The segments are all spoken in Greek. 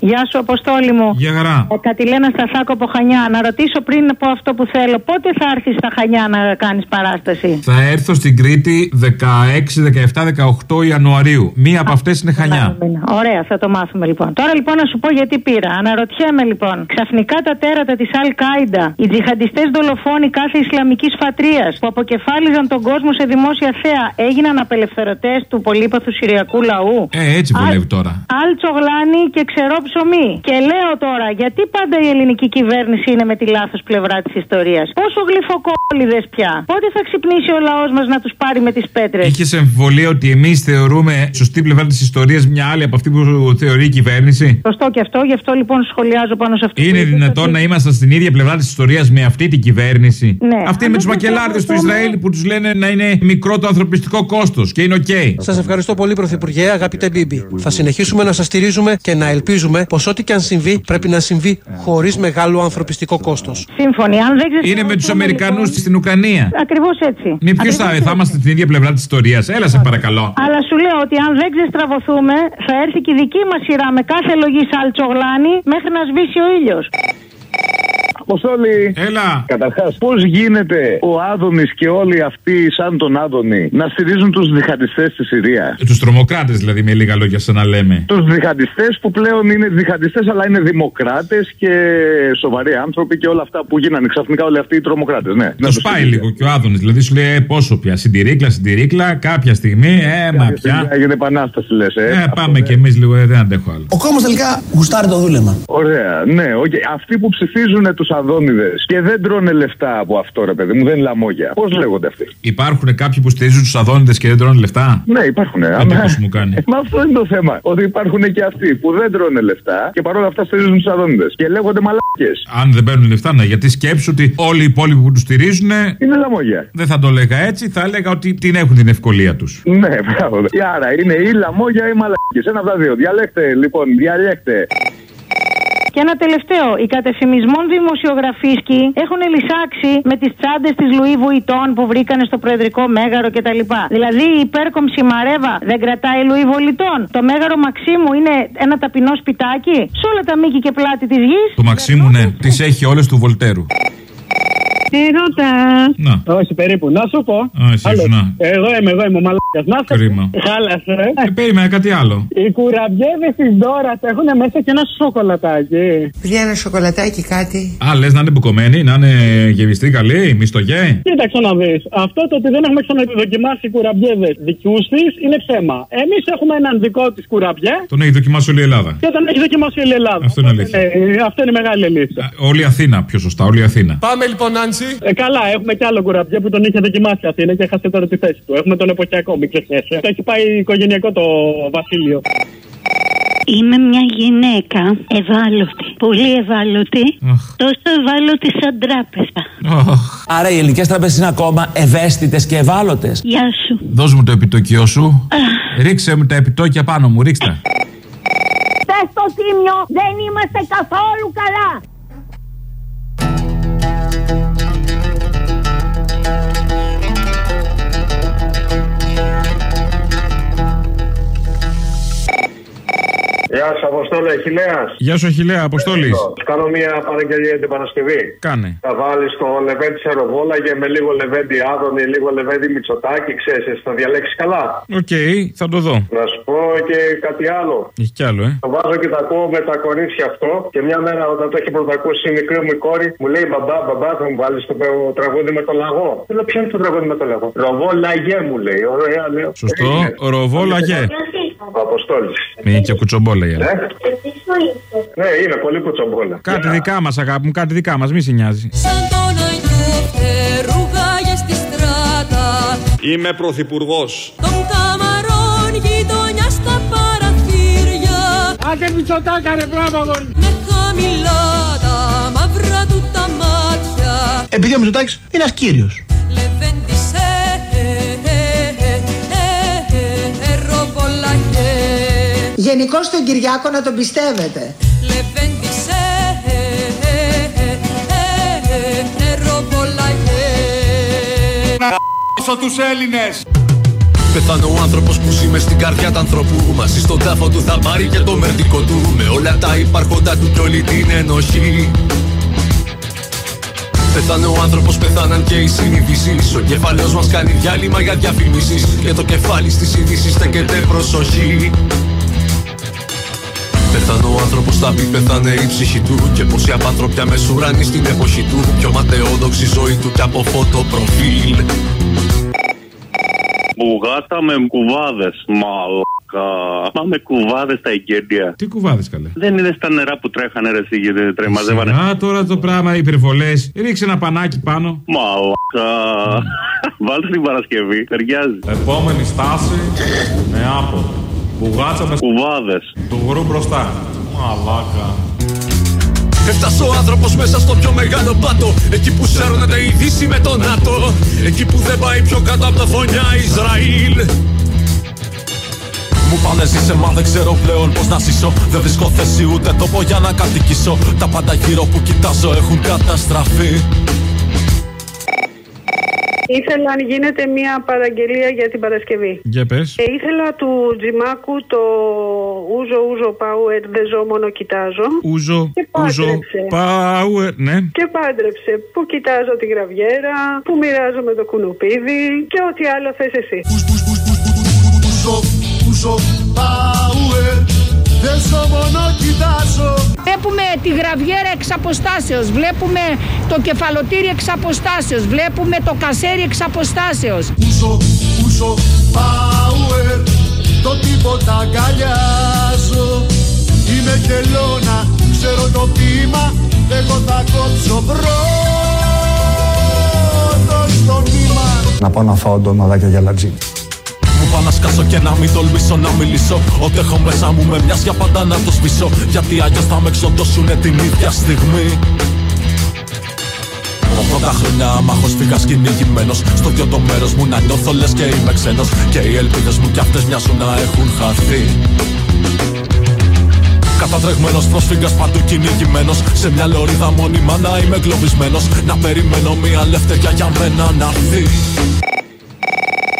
Γεια σου, Αποστόλη μου. Για χαρά. Ε, Κατηλένα Στασάκο από Χανιά. Να ρωτήσω πριν πω αυτό που θέλω. Πότε θα έρθεις στα Χανιά να κάνεις παράσταση; Θα έρθω στην Κρήτη 16, 17, 18 Ιανουαρίου. Μία από αυτές είναι Χανιά. Μήνα. Ωραία, θα το μάθουμε λοιπόν. Τώρα λοιπόν να σου πω γιατί πήρα. Αναρωτιέμαι λοιπόν. Ξαφνικά τα τέρατα της Αλ Κάιντα, οι τζιχαντιστές δολοφόνοι κάθε Ισλαμικής φατρίας που αποκεφάλιζαν τον κόσμο σε δημόσια θέα, έγιναν απελευθερωτές του πολύπαθου Συριακού λαού; Ε, έτσι βολεύει τώρα. Αλ τσογλάνι και ξερό ψωμί. Και λέω τώρα, γιατί πάντα η ελληνική κυβέρνηση είναι με τη λάθος πλευρά της ιστορίας; Πόσο γλυφοκόλληδες πια. Πότε θα ξυπνήσει ο λαός μας να τους πάρει με τις πέτρες; Είχες αμφιβολία ότι εμείς θεωρούμε σωστή πλευρά της ιστορίας μια άλλη από αυτή που θεωρεί η κυβέρνηση; Σωστό και αυτό, γι' αυτό λοιπόν σχολιάζω πάνω σε αυτό. Είναι που είπες δυνατόν ότι- να είμαστε στην ίδια πλευρά της ιστορίας με αυτή την κυβέρνηση; Ναι. Αυτή Αν με δεν του μακελάρδες του προσπαθούμε- Ισραήλ που τους λένε να είναι μικρό το ανθρωπιστικό κόστος και είναι οκ. Σας ευχαριστώ πολύ, Πρωθυπουργέ, αγαπητέ Μπίμπι. Θα συνεχίσουμε να σας στηρίζουμε και να ελπίζουμε πως ό,τι και αν συμβεί πρέπει να συμβεί χωρίς μεγάλο ανθρωπιστικό κόστος. Σύμφωνοι, αν δεν ξεστραβωθούμε, Είναι με τους λοιπόν- Αμερικανούς στην Ουκρανία. Ακριβώς έτσι. Με ποιου θα, Ακριβώς θα έτσι. είμαστε στην ίδια πλευρά της ιστορίας. Έλα σε παρακαλώ. Αλλά σου λέω ότι αν δεν ξεστραβωθούμε, θα έρθει και η δική μας σειρά με κάθε λογή σαλτσογλάνη μέχρι να σβήσει ο ήλιος. Αποστόλη. Έλα. Καταρχάς, πώς γίνεται ο Άδωνης και όλοι αυτοί, σαν τον Άδωνη, να στηρίζουν τους διχαντιστέ στη Συρία; Τους τρομοκράτες δηλαδή, με λίγα λόγια, σαν να λέμε. Τους διχαντιστέ που πλέον είναι διχαντιστέ, αλλά είναι δημοκράτες και σοβαροί άνθρωποι και όλα αυτά που γίνανε ξαφνικά όλοι αυτοί οι τρομοκράτες. Ναι, Το σπάει λίγο και ο Άδωνης. Δηλαδή σου λέει ε, πόσο πια. Συντηρήκλα, συντηρήκλα, κάποια στιγμή, ε, μα πια. Έγινε επανάσταση, λες. Ε, Ε, Αυτό, πάμε ναι. κι εμείς λίγο, ε, δεν αντέχω άλλο. Ο κόσμος τελικά γουστάρει το δούλεμα. Ωραία, ναι, οκ. Αυτοί που ψηφίζουν τους Αδώνιδες και δεν τρώνε λεφτά από αυτό, ρε παιδί μου, δεν είναι λαμόγια. Πώς λέγονται αυτοί; Υπάρχουν κάποιοι που στηρίζουν τους Αδόνιδες και δεν τρώνε λεφτά; Ναι, υπάρχουν. Εντύπωση μου κάνει. Μα αυτό είναι το θέμα. Ότι υπάρχουν και αυτοί που δεν τρώνε λεφτά και παρόλα αυτά στηρίζουν τους Αδόνιδες. Και λέγονται μαλάκες. Αν δεν παίρνουν λεφτά, ναι, γιατί σκέψου ότι όλοι οι υπόλοιποι που τους στηρίζουν. Είναι λαμόγια. Δεν θα το έλεγα έτσι, θα έλεγα ότι την έχουν την ευκολία τους. Ναι, μπράβο. Και άρα είναι ή λαμόγια ή μαλάκες. Ένα από τα δύο. Διαλέξτε, λοιπόν, διαλέξτε. Και ένα τελευταίο. Οι κατεφημισμών δημοσιογραφίσκοι έχουν λυσάξει με τις τσάντες της Λουί Βουιτών που βρήκανε στο Προεδρικό Μέγαρο κτλ. Δηλαδή η υπέρκομψη Μαρέβα δεν κρατάει Λουί Βολιτών. Το Μέγαρο Μαξίμου είναι ένα ταπεινό σπιτάκι; Σε όλα τα μήκη και πλάτη της γης; Το Μαξίμου, ναι, τις έχει όλες του Βολτέρου. Τι ρωτά. Να. Όχι, περίπου. Να σου πω. Α, εσύ Άλλο. ήσουν, να. Εγώ είμαι, εγώ είμαι ο μαλάκα. Να σου Κρίμα. Χάλασε. Ε, περίμενα κάτι άλλο. Οι κουραμπιέδες της Ντόρας έχουν μέσα και ένα σοκολατάκι. Παιδιά, ένα σοκολατάκι κάτι. Α, λες να είναι μπουκωμένη, να είναι γεμιστή, καλή, μισθογέ. Κοίταξε να δεις. Αυτό το ότι δεν έχουμε ξαναδοκιμάσει κουραμπιέδες δικού τη είναι ψέμα. Εμείς έχουμε έναν δικό της κουραμπιέ Τον έχει δοκιμάσει όλη η Ελλάδα. και τον έχει δοκιμάσει όλη η Ελλάδα. Αυτό είναι Οπότε, αλήθεια. ε, αυτό είναι μεγάλη αλήθεια. Α, Όλη η Αθήνα, πιο σωστά, όλη η Αθήνα. Πάμε λοιπόν, Νάντσι. Ε, καλά, έχουμε κι άλλο κουραμπιέ που τον είχε δοκιμάσει αυτή είναι και έχασε τώρα τη θέση του. Έχουμε τον εποχιακό, μην ξεχνιέσαι. Το έχει πάει οικογενειακό το Βασίλειο. Είμαι μια γυναίκα ευάλωτη, πολύ ευάλωτη, Αχ. τόσο ευάλωτη σαν τράπεζα. Αχ. Άρα οι ελληνικές τράπεζες είναι ακόμα ευαίσθητες και ευάλωτες; Γεια σου. Δώσ' μου το επιτόκιό σου. Ρίξε μου τα επιτόκια πάνω μου, ρίξτε. τα. Πες στο τίμιο, δεν είμαστε καθόλου καλά. Thank you. Γεια σα, Αποστόλη Αχηλέα. Γεια σου, Αχιλλέα, Αποστόλης. Σου κάνω μια παραγγελία την Παρασκευή. Κάνε. Θα βάλεις το Λεβέντης εροβόλαγε με λίγο λεβέντη Άδωνη, λίγο λεβέντη Μητσοτάκη, ξέρεις, θα διαλέξεις καλά. Οκ, θα το δω. Να σου πω και κάτι άλλο. Έχει κι άλλο, ε. Το βάζω και τα ακούω με τα κορίτσια αυτό. Και μια μέρα όταν το έχει πρωτακούσει η μικρή μου η κόρη, μου λέει μπαμπά, μπαμπά, θα μου βάλεις το τραγούδι με το λαγό. Του λέω ποιο είναι το τραγούδι με το λαγό; Ροβό λαγέ μου λέει. Ωραία, λέω. Σωστό, Έγινε. Ροβό λαγέ. Ο Αποστόλης. Είναι και κουτσομπόλα η άλλη. Ε; Ναι, είναι πολύ κουτσομπόλα. Κάτι δικά μας, αγάπη μου, κάτι δικά μας, μη σε νοιάζει. Σαν τον Αγίου φτερούγαγε στη στράτα Είμαι πρωθυπουργός. Των καμαρών γειτονιά στα παραθύρια Άντε Μητσοτάκα ρε μπράβο αγόρι. Με χαμηλά τα μαύρα του τα μάτια Επειδή ο Μητσοτάκης είναι ένα κύριο. Γενικώ τον Κυριάκο να τον πιστεύετε. Λεβέντισε Ροβολαγέ τους Έλληνες. πεθάνω ο άνθρωπος που ζει μες στην καρδιά του ανθρώπου. Μαζί στον τάφο του θα πάρει και το μερτικό του. Με όλα τα υπάρχοντα του κι όλη την ενοχή. Πεθάνε ο άνθρωπος, πεθάναν και οι συνειδήσεις. Ο κεφαλαίος μας κάνει διάλειμμα για διαφημίσεις. Και το κεφάλι στις ειδήσεις στέκεται προσοχή. Πεθάνε ο άνθρωπος, θα πει πεθάνε η ψυχή του. Και πόσοι απάνθρωπια μεσουράνει στην εποχή του. Πιο ματαιόδοξη ζωή του κι από φωτο προφίλ. Μπουγάτα με κουβάδες. Μαλάκα. Μα με κουβάδες στα εγγένεια. Τι κουβάδες καλέ. Δεν είδες τα νερά που τρέχανε ρε εσύ και τρεμαζεύανε. Α, τώρα το πράγμα, υπερβολέ. Ρίξε ένα πανάκι πάνω. Μαλάκα. Βάλτε την Παρασκευή. Ταιριάζει. Επόμενη στάση με άπο. Μπουγάτσα με κουβάδες. Του γρου μπροστά. Μαλάκα. Έφτασε ο άνθρωπος μέσα στο πιο μεγάλο πάτο. Εκεί που σέρνεται η Δύση με το ΝΑΤΟ. Εκεί που δεν πάει πιο κάτω από τα φωνιά Ισραήλ. Μου πάνε ζήσε μα δεν ξέρω πλέον πως να ζήσω Δεν βρίσκω θέση ούτε τόπο για να κατοικήσω Τα πάντα γύρω που κοιτάζω έχουν καταστραφεί Ήθελα αν γίνεται μια παραγγελία για την Παρασκευή. Για πες. Ε, ήθελα του Τζιμάκου το ούζο ούζο πάουερ δεν ζω μόνο κοιτάζω. Ούζο, Και ούζο, πάντρεψε. πάουερ, ναι. Και πάντρεψε που κοιτάζω τη γραβιέρα, που μοιράζομαι το κουνουπίδι και ό,τι άλλο θες εσύ. Ούζο, ούζο, πάουερ Δεν ζω μόνο κοιτάζω Βλέπουμε τη γραβιέρα εξ αποστάσεως, βλέπουμε το κεφαλοτήρι εξ αποστάσεως, βλέπουμε το κασέρι εξ αποστάσεως. Ούζο, ούζο, πάουερ Το τίποτα αγκαλιάζω. Είμαι χελώνα, ξέρω το πείμα Εγώ θα κόψω πρώτος στο νήμα Να πάω να φάω ντομαδάκια για λατζί. Μου πάω να σκάσω και να μην τολμήσω να μιλήσω. Ό,τι έχω μέσα μου με μοιάζει για πάντα να το σβήσω. Γιατί αλλιώς θα με εξοντώσουνε την ίδια στιγμή. 80 χρόνια μάχος φύγας κυνηγημένος Στο δυο το μέρος μου να νιώθω λες και είμαι ξένος. Και οι ελπίδες μου κι αυτές μοιάζουν να έχουν χαθεί. Κατατρεγμένος πρόσφυγας παντού κυνηγημένος. Σε μια λωρίδα μόνιμα να είμαι εγκλωβισμένος. Να περιμένω μια λευτεριά για μένα να έρθει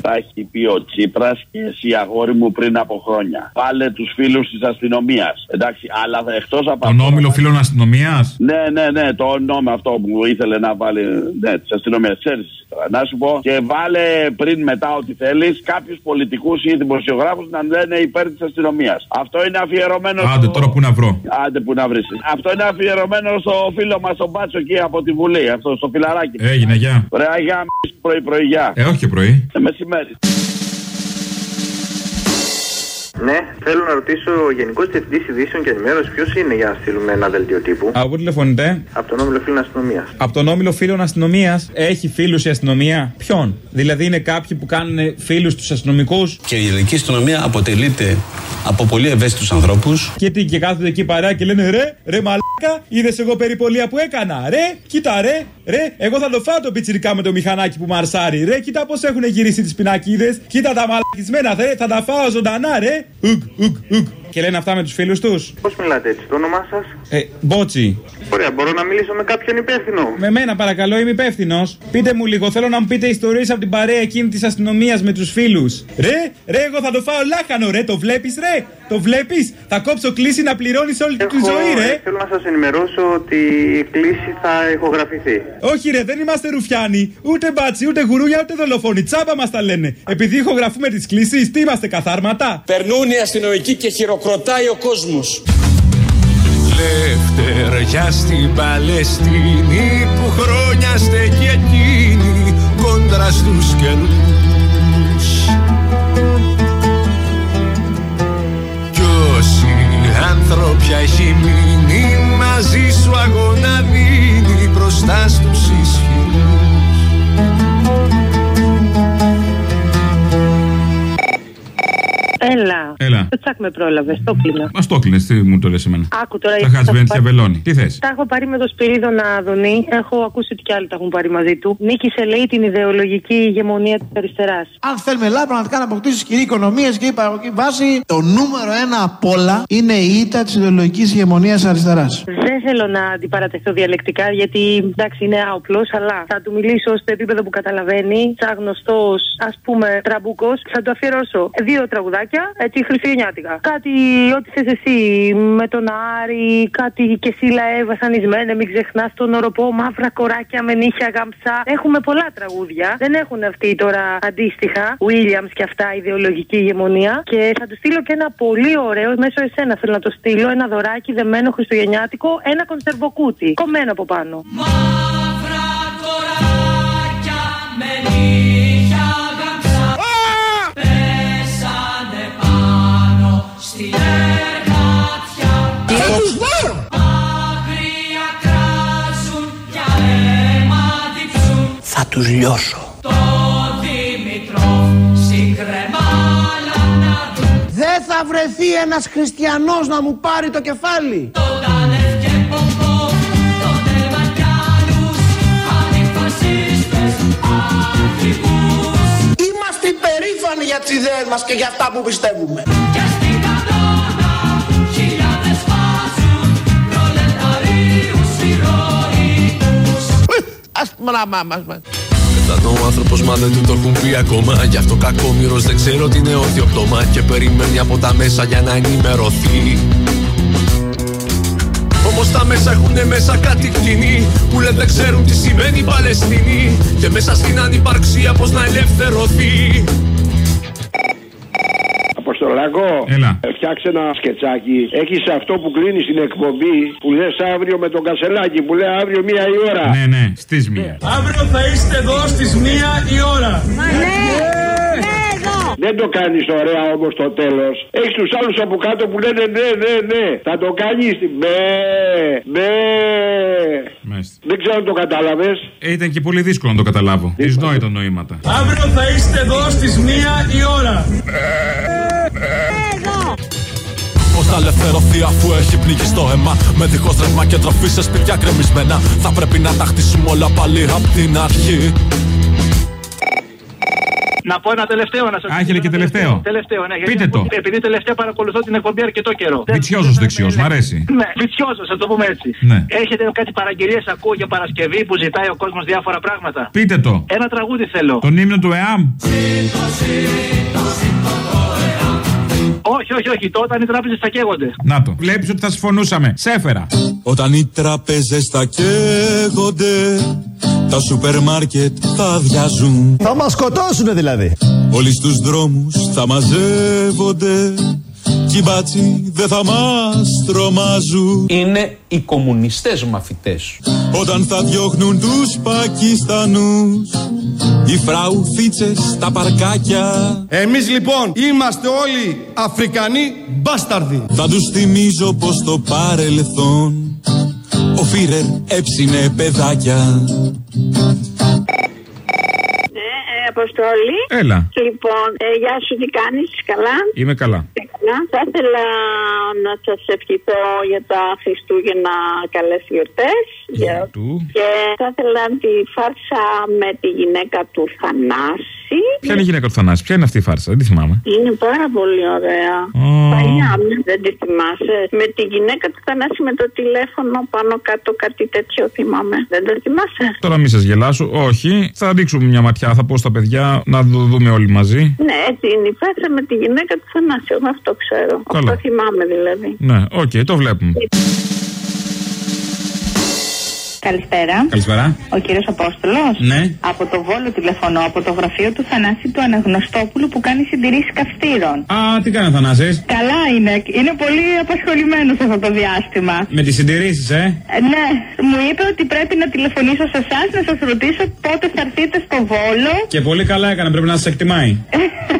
Τα έχει πει ο Τσίπρας και εσύ αγόρι μου πριν από χρόνια. Πάλε τους φίλους της αστυνομίας. Εντάξει, αλλά εκτός από Τον όμιλο φίλων αστυνομίας; Ναι, ναι, ναι, το όνομα αυτό που ήθελε να βάλει. Ναι, της αστυνομίας. Ξέρεις. Να σου πω και βάλε πριν μετά ό,τι θέλεις κάποιους πολιτικούς ή δημοσιογράφους να λένε υπέρ της αστυνομίας. Αυτό είναι αφιερωμένο. Άντε στο- τώρα που να βρω. Άντε που να βρεις. Αυτό είναι αφιερωμένο στο φίλο μας τον Μπάτσο εκεί από τη Βουλή. Αυτό στο φιλαράκι. Έγινε, γεια. Ρε, για πρωί-πρωί, γεια. Ε, όχι και πρωί. Ε, μεσημέρι. Ναι, θέλω να ρωτήσω ο Γενικός Διευθυντής Ειδήσεων και Ενημέρωσης ποιος είναι για να στείλουμε ένα δελτίο τύπου; Από πού τηλεφωνείτε; Από τον όμιλο φίλων αστυνομίας. Από τον όμιλο φίλων αστυνομίας. Έχει φίλους η αστυνομία; Ποιον; Δηλαδή είναι κάποιοι που κάνουν φίλους τους αστυνομικούς; Και η ελληνική αστυνομία αποτελείται από πολύ ευαίσθητους ανθρώπους. Και τι, και κάθονται εκεί παρέα και λένε ρε, ρε μαλάκα, είδες εγώ περιπολία που έκανα. Ρε, κοίτα ρε, ρε, εγώ θα το φάω το πιτσιρικά με το μηχανάκι που μαρσάρει. Ρε, κοίτα πώς έχουν γυρίσει τις πινακίδες. Κοίτα τα μαλακισμένα, ρε, θα τα φάω ζωντανά, ρε. Ουγ, ουγ, ουγ. Και λένε αυτά με τους φίλους τους. Πώς μιλάτε έτσι, το όνομά σας; Ε, μπότσι. Ωραία, μπορώ να μιλήσω με κάποιον υπεύθυνο; Με μένα παρακαλώ, είμαι υπεύθυνος. Πείτε μου λίγο, θέλω να μου πείτε ιστορίες από την παρέα εκείνη της αστυνομίας με τους φίλους. Ρε, ρε, εγώ θα το φάω λάχανο, ρε, το βλέπεις, ρε, το βλέπεις; Θα κόψω κλίση να πληρώνεις όλη τη ζωή, ρε. Θέλω να σας ενημερώσω ότι η κλήση θα ηχογραφηθεί. Όχι, ρε, δεν είμαστε ρουφιάνοι. Ούτε μπάτσι, ούτε γουρούνια, ούτε δολοφόνοι. Τσάμπα μας τα λένε. Επειδή ηχογραφούμε τις κλήσει, τι είμαστε καθάρματα; Περνούν οι αστυνομικοί και χειροκροτάει ο κόσμος. Λευτεριά στην Παλαιστίνη που χρόνια στέκει εκείνη κόντρα στους καιρούς άνθρωποι έχει μείνει με πρόλαβε, το κλείνα. Μα το κλείνε, τι μου το λες εμένα; Άκου τώρα. Τα γιατί θα χασβένει σου και πάρει- βελόνι. Τι θες; Τα έχω πάρει με το Σπυρίδωνα Άδωνη. Έχω ακούσει ότι κι άλλοι τα έχουν πάρει μαζί του. Νίκησε, λέει, την ιδεολογική ηγεμονία της αριστεράς. Αν θέλουμε Ελλάδα πραγματικά να αποκτήσεις ισχυρή οικονομία και υπαραγωγική βάση, το νούμερο ένα απ' όλα είναι η ήττα της ιδεολογικής ηγεμονίας αριστεράς. Δεν δεν θέλω να αντιπαρατεθώ διαλεκτικά γιατί εντάξει είναι άοπλος, αλλά θα του μιλήσω στο επίπεδο που καταλαβαίνει. Σαν γνωστός, ας πούμε, τραμπούκος, θα του αφιερώσω δύο τραγουδάκια, έτσι χριστουγεννιάτικα. Κάτι, ό,τι θες εσύ με τον Άρη, κάτι και σύλλα βασανισμένε, μην ξεχνάς τον Ωρωπό, μαύρα κοράκια με νύχια γαμψά. Έχουμε πολλά τραγούδια. Δεν έχουν αυτοί τώρα αντίστοιχα, Williams και αυτά, ιδεολογική ηγεμονία. Και θα τους στείλω και ένα πολύ ωραίο, μέσω εσένα θέλω να το στείλω, ένα δωράκι δεμένο χριστουγεννιάτικο, ένα κονσερβοκούτι, κομμένο από πάνω. με νύχια τους λιώσω. Το Δημητρόφ συγκρεμάλα να δουν Δεν θα βρεθεί ένας χριστιανός να μου πάρει το κεφάλι. Τον Τάνεφ και Πομπό Τον Τελμακιάνους Αντιφασίστες αρχηγούς Είμαστε υπερήφανοι για τις ιδέες μας και για αυτά που πιστεύουμε. Και στην κανόνα χιλιάδες βάζουν προλεταρίους ηρωικούς Ας μαλαμά μας μας. Πεθάνω ο άνθρωπος, μα δεν του το έχουν πει ακόμα. Γι' αυτό κακόμοιρο δεν ξέρω τι είναι όρθιο πτώμα. Και περιμένει από τα μέσα για να ενημερωθεί. Όμως τα μέσα έχουν μέσα κάτι κτηνή που λένε δεν ξέρουν τι σημαίνει Παλαιστίνη. Και μέσα στην ανυπαρξία πώς να ελευθερωθεί. Αποστολάκο, Έλα. ε, φτιάξε ένα σκετσάκι. Έχεις αυτό που κλείνεις την εκπομπή που λες αύριο με τον Κασελάκη που λέει αύριο μία η ώρα. Ναι, ναι, στις μία. Αύριο θα είστε εδώ στις μία η ώρα. Δεν το κάνεις ωραία όμως το τέλος. Έχεις τους άλλους από κάτω που λένε ναι, ναι, ναι. Θα το κάνεις. Ναι, ναι. Μάλιστα. Δεν ξέρω αν το κατάλαβες. Ε, ήταν και πολύ δύσκολο να το καταλάβω. Δυσνόητα νοήματα. Αύριο θα είστε εδώ στις μία η ώρα. Πώς θα ελευθερωθεί αφού έχει πνίγει στο αίμα; Με δίχως ρεύμα και τροφή σε σπίτια γκρεμισμένα. Θα πρέπει να τα χτίσουμε όλα πάλι απ' την αρχή. Να πω ένα τελευταίο να σα Α, έχετε και τελευταίο. Τελευταίο, ναι. γιατί Πείτε ακούω- το. Επειδή τελευταία παρακολουθώ την εκπομπή αρκετό καιρό. Βιτσιόζο δεξιός, μ' αρέσει. Ναι, βιτσιόζο, θα το πούμε έτσι. Ναι. Έχετε κάτι παραγγελίες, ακούω για Παρασκευή που ζητάει ο κόσμος διάφορα πράγματα. Πείτε το. Ένα τραγούδι θέλω. Τον ύμνο του ΕΑΜ. Όχι, όχι, όχι. Τότε οι τράπεζες θα καίγονται. Να το. Βλέπεις ότι θα συμφωνούσαμε. Σε έφερα. Όταν οι τραπέζες θα καίγονται Τα σούπερ μάρκετ θα αδειάζουν Θα μας σκοτώσουνε δηλαδή. Όλοι στους δρόμους θα μαζεύονται Κι οι μπάτσοι δεν θα μας τρομάζουν Είναι οι κομμουνιστές μαθητές. Όταν θα διώχνουν τους Πακιστανούς Οι φραουθίτσες στα παρκάκια Εμείς λοιπόν είμαστε όλοι Αφρικανοί μπάσταρδοι. Θα τους θυμίζω πως το παρελθόν Ο Φίρερ έψινε παιδάκια Ναι, ε, Αποστόλη. Έλα. Λοιπόν, ε, γεια σου, τι κάνεις, καλά; Είμαι καλά. Καλά. Θα ήθελα να σας ευχηθώ για τα Χριστούγεννα καλές γιορτές. Του. Και θα ήθελα τη φάρσα με τη γυναίκα του Θανάση. Ποια είναι η γυναίκα του Θανάση, ποια είναι αυτή η φάρσα, δεν τη θυμάμαι. Είναι πάρα πολύ ωραία. Παλιά, δεν τη θυμάσαι. Με τη γυναίκα του Θανάση με το τηλέφωνο πάνω κάτω κάτι τέτοιο θυμάμαι. Δεν το θυμάσαι; Τώρα μη σας γελάσω, όχι. Θα ρίξουμε μια ματιά, θα πω στα παιδιά να το δούμε όλοι μαζί. Ναι, έτσι είναι η φάρσα με τη γυναίκα του Θανάση. Εγώ αυτό ξέρω. Καλά. Αυτό θυμάμαι δηλαδή. Ναι, οκ, το βλέπουμε. Καλησπέρα. Καλησπέρα. Ο κύριος Απόστολος. Ναι. Από το Βόλο τηλεφωνώ, από το γραφείο του Θανάση του Αναγνωστόπουλου που κάνει συντηρήσεις καυστήρων. Α, τι κάνει ο Θανάσης; Καλά είναι. Είναι πολύ απασχολημένος αυτό το διάστημα. Με τις συντηρήσεις, ε; Ε, ναι, μου είπε ότι πρέπει να τηλεφωνήσω σε εσάς να σας ρωτήσω πότε θα έρθετε στο Βόλο. Και πολύ καλά έκανε, πρέπει να σας εκτιμάει.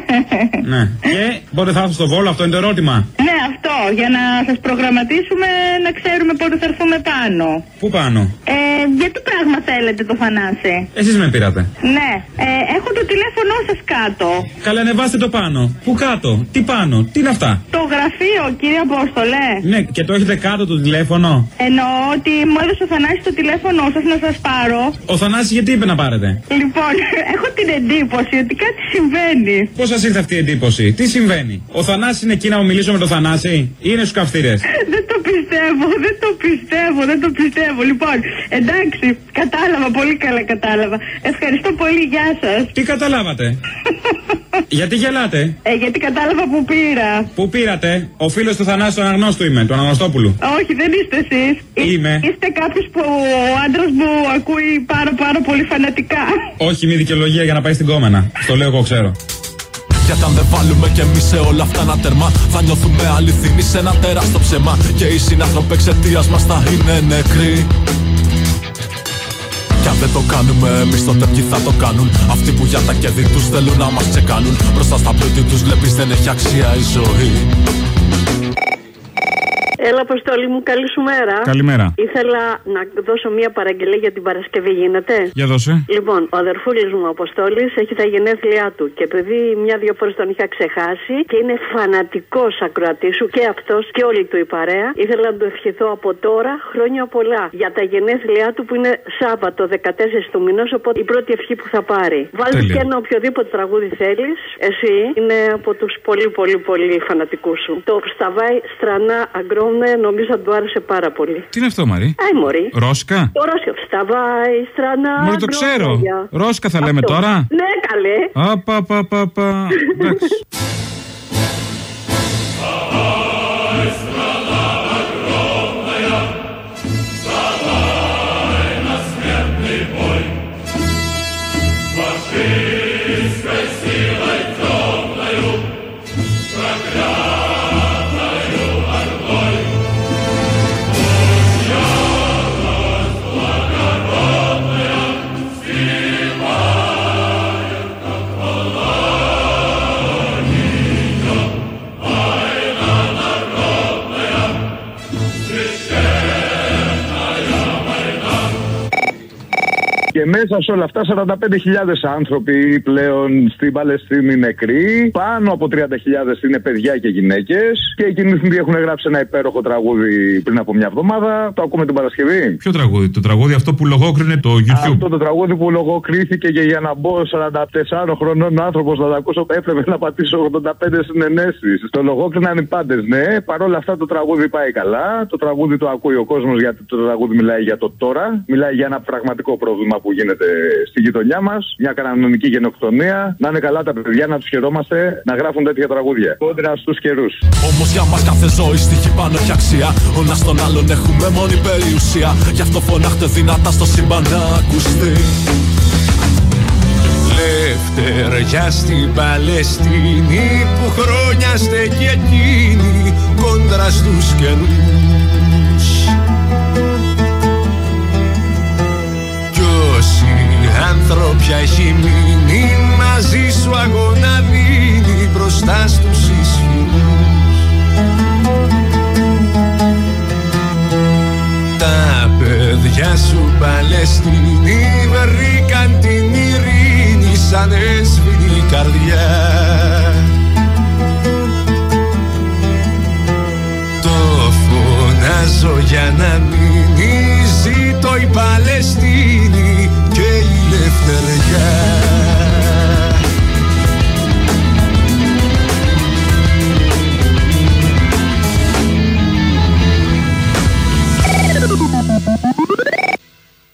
ναι. Και πότε θα έρθω στο Βόλο, αυτό είναι το ερώτημα. Ναι, αυτό, για να σας προγραμματίσουμε να ξέρουμε πότε θα έρθουμε πάνω. Πού πάνω; Ε, για τι πράγμα θέλετε το Θανάση. Εσείς με πήρατε. Ναι, ε, έχω το τηλέφωνό σας κάτω. Καλά, ανεβάστε το πάνω. Πού κάτω, τι πάνω, τι είναι αυτά; Το γραφείο, κύριε Απόστολε. Ναι, και το έχετε κάτω το τηλέφωνο; Εννοώ ότι μου έδωσε ο Θανάσης το τηλέφωνό σας να σας πάρω. Ο Θανάσης γιατί είπε να πάρετε; Λοιπόν, έχω την εντύπωση ότι κάτι συμβαίνει. Πώς σας ήρθε αυτή η εντύπωση, τι συμβαίνει; Ο Θανάσης είναι εκεί να μου μιλήσω με τον Θανάση; Ή είναι στους καυτήρες. Δεν το πιστεύω. πιστεύω, δεν το πιστεύω, δεν το πιστεύω. Λοιπόν, εντάξει, κατάλαβα, πολύ καλά κατάλαβα. Ευχαριστώ πολύ, γεια σας. Τι καταλάβατε; Γιατί γελάτε; Ε, γιατί κατάλαβα που πήρα. Πού πήρατε; Ο φίλος του Θανάσου του Αναγνώστου είμαι, του Αναγνωστόπουλου. Όχι, δεν είστε εσείς. Είμαι. Είστε κάποιος που ο άντρας μου ακούει πάρα πάρα πολύ φανατικά. Όχι, μη δικαιολογία για να πάει στην κόμενα. Στο λέω εγώ ξέρω. Γιατί αν δεν βάλουμε κι εμείς σε όλα αυτά ένα τέρμα, θα νιώθουμε αληθινοί σε ένα τεράστιο ψέμα. Και οι συνάνθρωποι εξαιτίας μας θα είναι νεκροί. Κι αν δεν το κάνουμε εμείς, τότε ποιοι θα το κάνουν; Αυτοί που για τα κέρδη τους θέλουν να μας ξεκάνουν. Μπροστά στα πλούτη τους βλέπεις δεν έχει αξία η ζωή. Έλα, Αποστόλη μου, καλή σου μέρα. Καλημέρα. Ήθελα να δώσω μία παραγγελία για την Παρασκευή, γίνεται; Για δώσε. Λοιπόν, ο αδερφούλης μου ο Αποστόλης έχει τα γενέθλιά του και επειδή μια-δυο φορές τον είχα ξεχάσει και είναι φανατικός ακροατής σου και αυτός και όλη του η παρέα, ήθελα να του ευχηθώ από τώρα χρόνια πολλά για τα γενέθλιά του που είναι Σάββατο 14 του μηνός, οπότε η πρώτη ευχή που θα πάρει. Βάλτε Τέλεια. και ένα οποιοδήποτε τραγούδι θέλεις. Εσύ είναι από τους πολύ πολύ πολύ φανατικούς σου. Το Σταβάι Στρανά Αγκρόμε νομίζω θα του άρεσε πάρα πολύ. Τι είναι αυτό, Μαρή; Άι, Μωρή. Ρώσικα. Το Ρώσιο. Σταβάι Στρανά Μωρή, το ξέρω. Αγκρόμεια. Ρώσικα θα λέμε Αυτό. τώρα; Ναι, καλέ. Απα, πα, πα, πα. Εντάξει. Και μέσα σε όλα αυτά 45.000 άνθρωποι πλέον στην Παλαιστίνη νεκροί. Πάνω από 30.000 είναι παιδιά και γυναίκες. Και οι κινηθμοί έχουν γράψει ένα υπέροχο τραγούδι πριν από μια εβδομάδα. Το ακούμε την Παρασκευή. Ποιο τραγούδι, το τραγούδι αυτό που λογόκρινε το YouTube. Αυτό το τραγούδι που λογοκρίθηκε και για να μπω 44 χρονών άνθρωπος να το ακούσω, έπρεπε να πατήσω 85 συνενέσεις. Το λογόκριναν οι πάντες, ναι. Παρ' όλα αυτά το τραγούδι πάει καλά. Το τραγούδι το ακούει ο κόσμος γιατί το τραγούδι μιλάει για το τώρα. Μιλάει για ένα πραγματικό πρόβλημα που γίνεται στη γειτονιά μας. Μια κανονική γενοκτονία. Να είναι καλά τα παιδιά, να τους χαιρόμαστε να γράφουν τέτοια τραγούδια. Κόντρα στους καιρούς. Όμως για μας κάθε ζωή στοιχεί πάνω έχει αξία. Ο ένα τον άλλον έχουμε μόνη περιουσία. Γι' αυτό φωνάχτε δυνατά στο σύμπαν να ακουστεί. Λευτεριά στην Παλαιστίνη που χρόνια στέκει εκείνη κόντρα στους καιρούς όσοι άνθρωποι έχει μείνει μαζί σου αγώνα δίνει μπροστά στους ισχυρούς Τα παιδιά σου Παλαιστίνη βρήκαν την ειρήνη σαν έσβηνη η καρδιά. Το φωνάζω για να μείνει ζήτω η Παλαιστίνη και η ελευθεριά